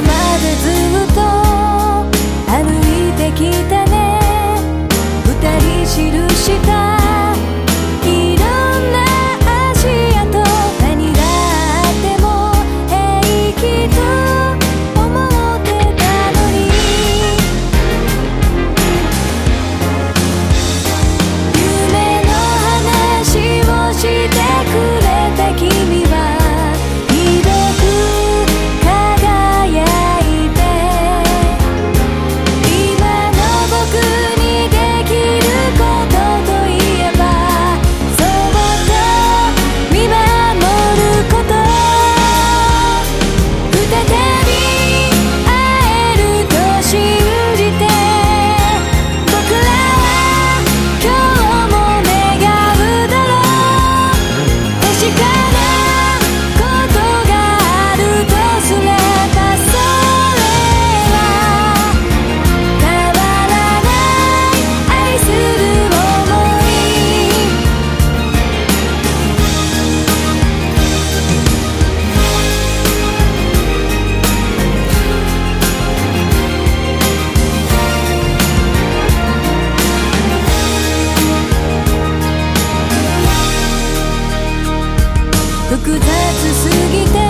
までずっと複雑すぎて